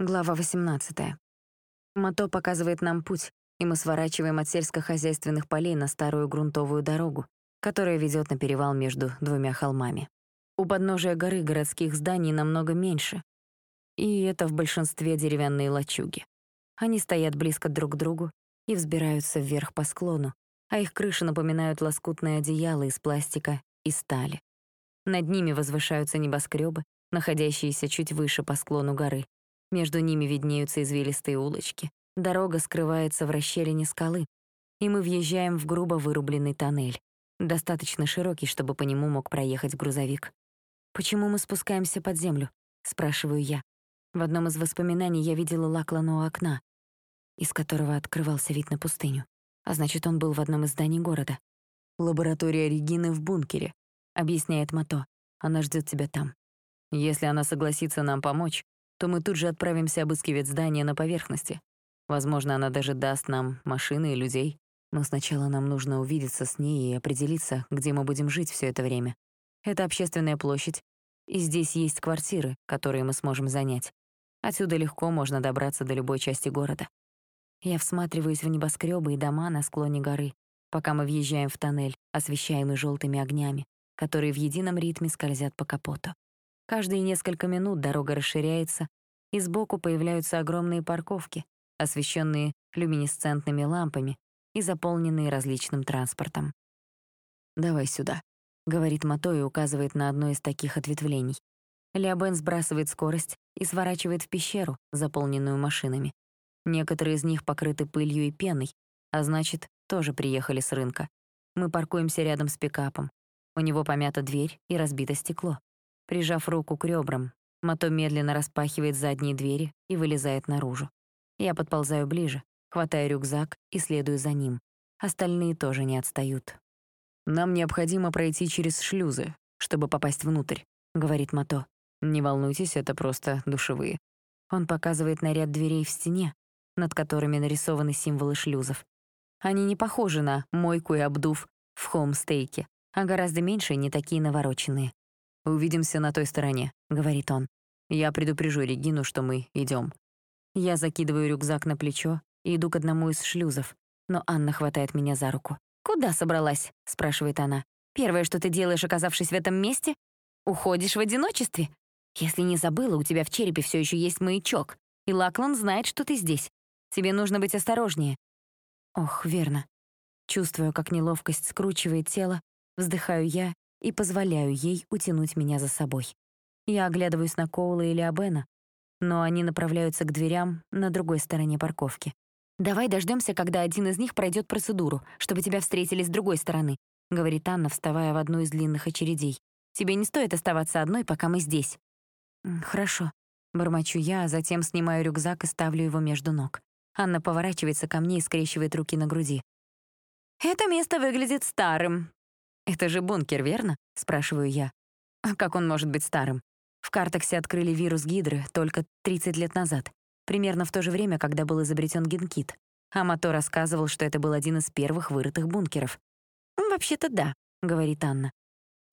Глава 18. Мото показывает нам путь, и мы сворачиваем от сельскохозяйственных полей на старую грунтовую дорогу, которая ведет на перевал между двумя холмами. У подножия горы городских зданий намного меньше, и это в большинстве деревянные лачуги. Они стоят близко друг к другу и взбираются вверх по склону, а их крыши напоминают лоскутное одеяло из пластика и стали. Над ними возвышаются небоскребы, находящиеся чуть выше по склону горы. Между ними виднеются извилистые улочки. Дорога скрывается в расщелине скалы, и мы въезжаем в грубо вырубленный тоннель, достаточно широкий, чтобы по нему мог проехать грузовик. «Почему мы спускаемся под землю?» — спрашиваю я. В одном из воспоминаний я видела Лаклана у окна, из которого открывался вид на пустыню. А значит, он был в одном из зданий города. «Лаборатория Регины в бункере», — объясняет Мато. «Она ждет тебя там. Если она согласится нам помочь, то мы тут же отправимся обыскивать здание на поверхности. Возможно, она даже даст нам машины и людей. Но сначала нам нужно увидеться с ней и определиться, где мы будем жить все это время. Это общественная площадь, и здесь есть квартиры, которые мы сможем занять. Отсюда легко можно добраться до любой части города. Я всматриваюсь в небоскребы и дома на склоне горы, пока мы въезжаем в тоннель, освещаемый желтыми огнями, которые в едином ритме скользят по капоту. Каждые несколько минут дорога расширяется, и сбоку появляются огромные парковки, освещенные люминесцентными лампами и заполненные различным транспортом. «Давай сюда», — говорит Мато и указывает на одно из таких ответвлений. Леобен сбрасывает скорость и сворачивает в пещеру, заполненную машинами. Некоторые из них покрыты пылью и пеной, а значит, тоже приехали с рынка. Мы паркуемся рядом с пикапом. У него помята дверь и разбито стекло. Прижав руку к ребрам, Мато медленно распахивает задние двери и вылезает наружу. Я подползаю ближе, хватаю рюкзак и следую за ним. Остальные тоже не отстают. «Нам необходимо пройти через шлюзы, чтобы попасть внутрь», — говорит Мато. «Не волнуйтесь, это просто душевые». Он показывает на ряд дверей в стене, над которыми нарисованы символы шлюзов. Они не похожи на мойку и обдув в хомстейке, а гораздо меньше и не такие навороченные. «Увидимся на той стороне», — говорит он. «Я предупрежу Регину, что мы идем. Я закидываю рюкзак на плечо и иду к одному из шлюзов, но Анна хватает меня за руку. «Куда собралась?» — спрашивает она. «Первое, что ты делаешь, оказавшись в этом месте? Уходишь в одиночестве? Если не забыла, у тебя в черепе все еще есть маячок, и Лаклан знает, что ты здесь. Тебе нужно быть осторожнее». Ох, верно. Чувствую, как неловкость скручивает тело, вздыхаю я и позволяю ей утянуть меня за собой. Я оглядываюсь на Коула или Абена, но они направляются к дверям на другой стороне парковки. «Давай дождемся, когда один из них пройдет процедуру, чтобы тебя встретили с другой стороны», — говорит Анна, вставая в одну из длинных очередей. «Тебе не стоит оставаться одной, пока мы здесь». «Хорошо», — бормочу я, а затем снимаю рюкзак и ставлю его между ног. Анна поворачивается ко мне и скрещивает руки на груди. «Это место выглядит старым», «Это же бункер, верно?» — спрашиваю я. «А как он может быть старым?» В Картексе открыли вирус Гидры только 30 лет назад, примерно в то же время, когда был изобретен генкит. А Мато рассказывал, что это был один из первых вырытых бункеров. «Вообще-то да», — говорит Анна.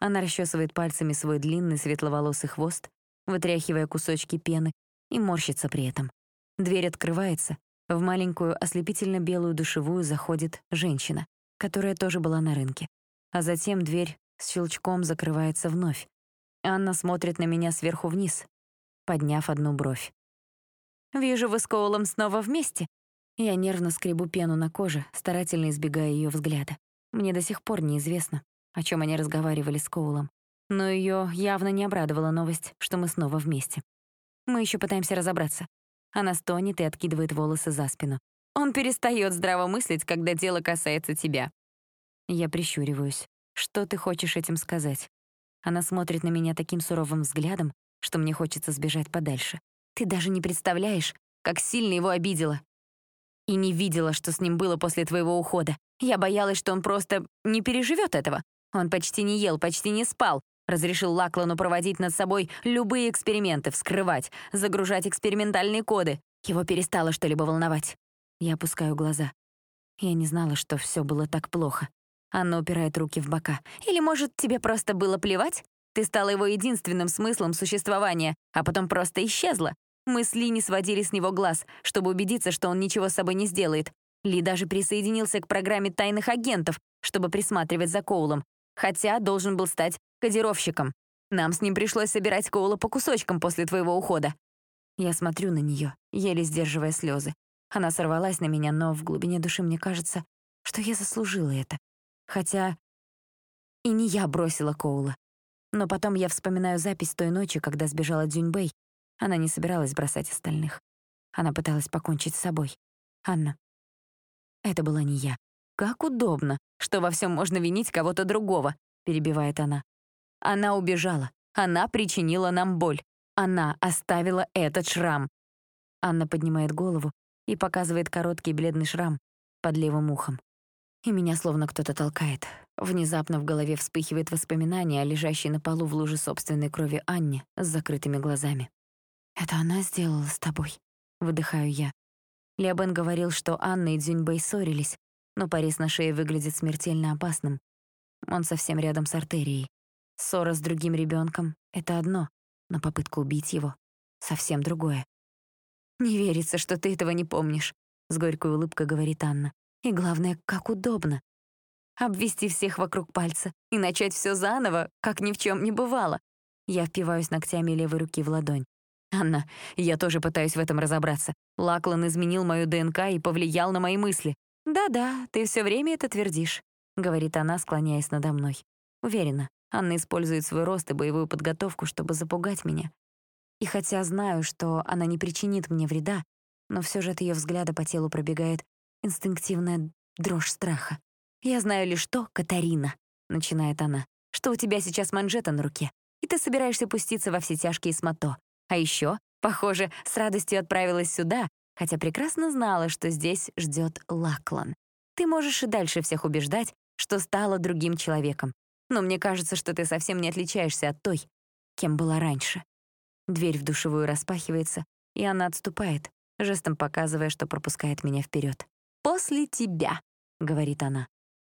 Она расчесывает пальцами свой длинный светловолосый хвост, вытряхивая кусочки пены, и морщится при этом. Дверь открывается. В маленькую ослепительно-белую душевую заходит женщина, которая тоже была на рынке а затем дверь с щелчком закрывается вновь. Анна смотрит на меня сверху вниз, подняв одну бровь. «Вижу, вы с Коулом снова вместе». Я нервно скребу пену на коже, старательно избегая ее взгляда. Мне до сих пор неизвестно, о чем они разговаривали с Коулом. Но ее явно не обрадовала новость, что мы снова вместе. Мы еще пытаемся разобраться. Она стонет и откидывает волосы за спину. Он перестает здраво мыслить, когда дело касается тебя. Я прищуриваюсь. Что ты хочешь этим сказать? Она смотрит на меня таким суровым взглядом, что мне хочется сбежать подальше. Ты даже не представляешь, как сильно его обидела. И не видела, что с ним было после твоего ухода. Я боялась, что он просто не переживет этого. Он почти не ел, почти не спал. Разрешил Лаклану проводить над собой любые эксперименты, вскрывать, загружать экспериментальные коды. Его перестало что-либо волновать. Я опускаю глаза. Я не знала, что все было так плохо. Анна упирает руки в бока. «Или, может, тебе просто было плевать? Ты стала его единственным смыслом существования, а потом просто исчезла. Мы с Ли не сводили с него глаз, чтобы убедиться, что он ничего с собой не сделает. Ли даже присоединился к программе тайных агентов, чтобы присматривать за Коулом, хотя должен был стать кодировщиком. Нам с ним пришлось собирать Коула по кусочкам после твоего ухода. Я смотрю на нее, еле сдерживая слезы. Она сорвалась на меня, но в глубине души мне кажется, что я заслужила это. Хотя и не я бросила Коула. Но потом я вспоминаю запись той ночи, когда сбежала Дзюньбэй. Она не собиралась бросать остальных. Она пыталась покончить с собой. Анна. Это была не я. «Как удобно, что во всем можно винить кого-то другого», — перебивает она. «Она убежала. Она причинила нам боль. Она оставила этот шрам». Анна поднимает голову и показывает короткий бледный шрам под левым ухом. И меня словно кто-то толкает. Внезапно в голове вспыхивает воспоминание о лежащей на полу в луже собственной крови Анне с закрытыми глазами. «Это она сделала с тобой», — выдыхаю я. Леобен говорил, что Анна и Дзюньбэй ссорились, но порез на шее выглядит смертельно опасным. Он совсем рядом с артерией. Ссора с другим ребенком — это одно, но попытка убить его — совсем другое. «Не верится, что ты этого не помнишь», — с горькой улыбкой говорит Анна. «И главное, как удобно. Обвести всех вокруг пальца и начать все заново, как ни в чем не бывало». Я впиваюсь ногтями левой руки в ладонь. «Анна, я тоже пытаюсь в этом разобраться. Лаклан изменил мою ДНК и повлиял на мои мысли». «Да-да, ты все время это твердишь», — говорит она, склоняясь надо мной. Уверена, Анна использует свой рост и боевую подготовку, чтобы запугать меня. И хотя знаю, что она не причинит мне вреда, но все же от ее взгляда по телу пробегает инстинктивная дрожь страха. «Я знаю лишь то, Катарина», — начинает она, «что у тебя сейчас манжета на руке, и ты собираешься пуститься во все тяжкие смото. А еще, похоже, с радостью отправилась сюда, хотя прекрасно знала, что здесь ждет Лаклан. Ты можешь и дальше всех убеждать, что стала другим человеком. Но мне кажется, что ты совсем не отличаешься от той, кем была раньше. Дверь в душевую распахивается, и она отступает, жестом показывая, что пропускает меня вперед. «После тебя», — говорит она.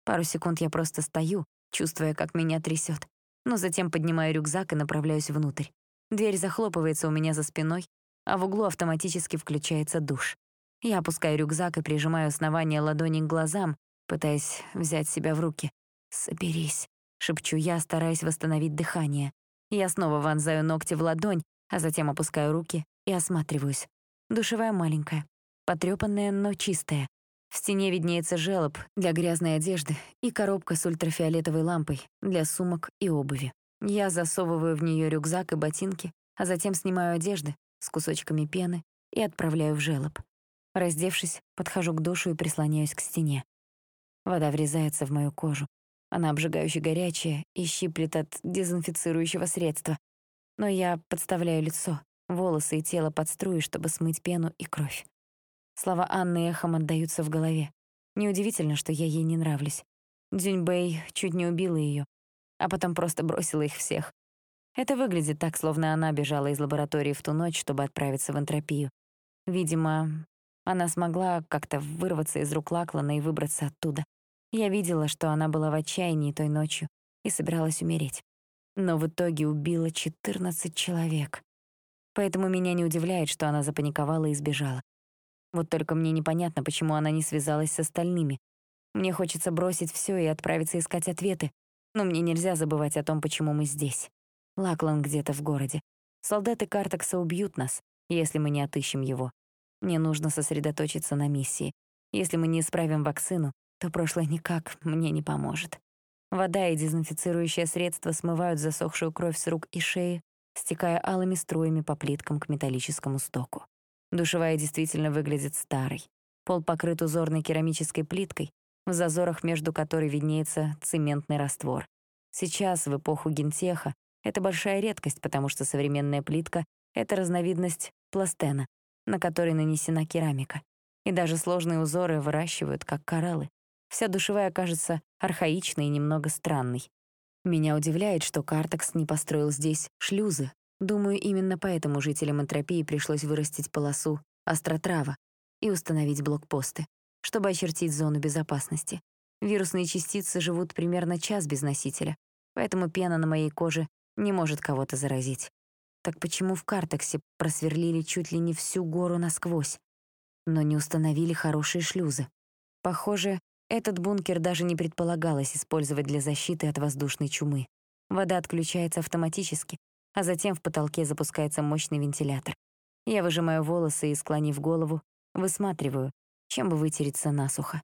Пару секунд я просто стою, чувствуя, как меня трясет, но затем поднимаю рюкзак и направляюсь внутрь. Дверь захлопывается у меня за спиной, а в углу автоматически включается душ. Я опускаю рюкзак и прижимаю основание ладони к глазам, пытаясь взять себя в руки. «Соберись», — шепчу я, стараясь восстановить дыхание. Я снова вонзаю ногти в ладонь, а затем опускаю руки и осматриваюсь. Душевая маленькая, потрёпанная, но чистая. В стене виднеется желоб для грязной одежды и коробка с ультрафиолетовой лампой для сумок и обуви. Я засовываю в нее рюкзак и ботинки, а затем снимаю одежды с кусочками пены и отправляю в желоб. Раздевшись, подхожу к душу и прислоняюсь к стене. Вода врезается в мою кожу. Она обжигающе горячая и щиплет от дезинфицирующего средства. Но я подставляю лицо, волосы и тело под струи, чтобы смыть пену и кровь. Слова Анны эхом отдаются в голове. Неудивительно, что я ей не нравлюсь. Дзюньбэй чуть не убила ее, а потом просто бросила их всех. Это выглядит так, словно она бежала из лаборатории в ту ночь, чтобы отправиться в энтропию. Видимо, она смогла как-то вырваться из рук Лаклана и выбраться оттуда. Я видела, что она была в отчаянии той ночью и собиралась умереть. Но в итоге убила 14 человек. Поэтому меня не удивляет, что она запаниковала и сбежала. Вот только мне непонятно, почему она не связалась с остальными. Мне хочется бросить все и отправиться искать ответы, но мне нельзя забывать о том, почему мы здесь. Лаклан где-то в городе. Солдаты Картекса убьют нас, если мы не отыщем его. Мне нужно сосредоточиться на миссии. Если мы не исправим вакцину, то прошлое никак мне не поможет. Вода и дезинфицирующее средство смывают засохшую кровь с рук и шеи, стекая алыми струями по плиткам к металлическому стоку. Душевая действительно выглядит старой. Пол покрыт узорной керамической плиткой, в зазорах между которой виднеется цементный раствор. Сейчас, в эпоху гентеха, это большая редкость, потому что современная плитка — это разновидность пластена, на которой нанесена керамика. И даже сложные узоры выращивают, как кораллы. Вся душевая кажется архаичной и немного странной. Меня удивляет, что Картекс не построил здесь шлюзы. Думаю, именно поэтому жителям энтропии пришлось вырастить полосу остротрава и установить блокпосты чтобы очертить зону безопасности. Вирусные частицы живут примерно час без носителя, поэтому пена на моей коже не может кого-то заразить. Так почему в Картексе просверлили чуть ли не всю гору насквозь, но не установили хорошие шлюзы? Похоже, этот бункер даже не предполагалось использовать для защиты от воздушной чумы. Вода отключается автоматически, а затем в потолке запускается мощный вентилятор. Я выжимаю волосы и, склонив голову, высматриваю, чем бы вытереться насухо.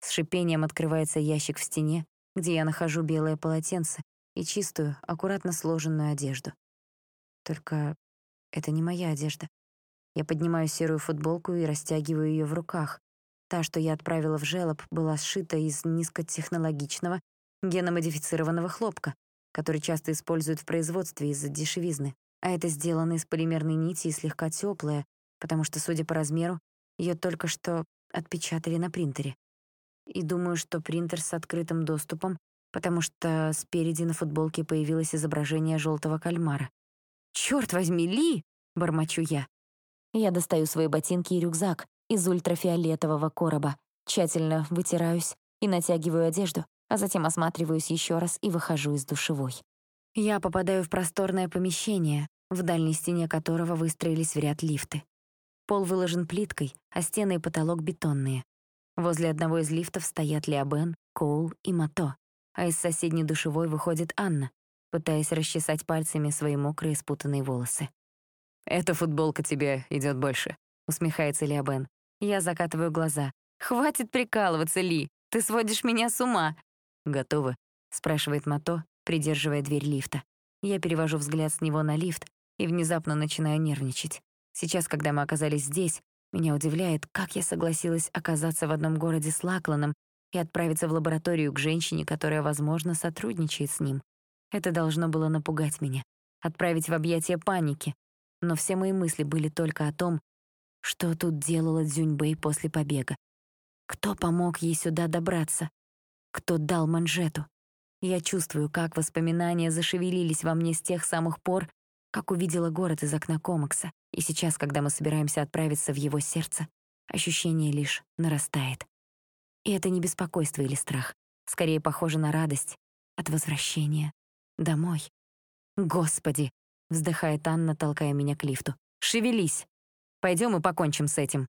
С шипением открывается ящик в стене, где я нахожу белое полотенце и чистую, аккуратно сложенную одежду. Только это не моя одежда. Я поднимаю серую футболку и растягиваю ее в руках. Та, что я отправила в желоб, была сшита из низкотехнологичного, геномодифицированного хлопка, который часто используют в производстве из-за дешевизны. А это сделано из полимерной нити и слегка теплая, потому что, судя по размеру, ее только что отпечатали на принтере. И думаю, что принтер с открытым доступом, потому что спереди на футболке появилось изображение желтого кальмара. «Чёрт возьми, Ли!» — бормочу я. Я достаю свои ботинки и рюкзак из ультрафиолетового короба, тщательно вытираюсь и натягиваю одежду, а затем осматриваюсь еще раз и выхожу из душевой. Я попадаю в просторное помещение, в дальней стене которого выстроились в ряд лифты. Пол выложен плиткой, а стены и потолок бетонные. Возле одного из лифтов стоят Леобен, Коул и Мато, а из соседней душевой выходит Анна, пытаясь расчесать пальцами свои мокрые спутанные волосы. «Эта футболка тебе идет больше», — усмехается Леобен. Я закатываю глаза. «Хватит прикалываться, Ли! Ты сводишь меня с ума!» «Готовы?» — спрашивает Мато, придерживая дверь лифта. Я перевожу взгляд с него на лифт и внезапно начинаю нервничать. Сейчас, когда мы оказались здесь, меня удивляет, как я согласилась оказаться в одном городе с Лакланом и отправиться в лабораторию к женщине, которая, возможно, сотрудничает с ним. Это должно было напугать меня, отправить в объятия паники. Но все мои мысли были только о том, что тут делала Дзюньбэй после побега. Кто помог ей сюда добраться? Кто дал манжету? Я чувствую, как воспоминания зашевелились во мне с тех самых пор, как увидела город из окна комикса. И сейчас, когда мы собираемся отправиться в его сердце, ощущение лишь нарастает. И это не беспокойство или страх, скорее похоже на радость от возвращения домой. «Господи!» — вздыхает Анна, толкая меня к лифту. «Шевелись! Пойдем и покончим с этим».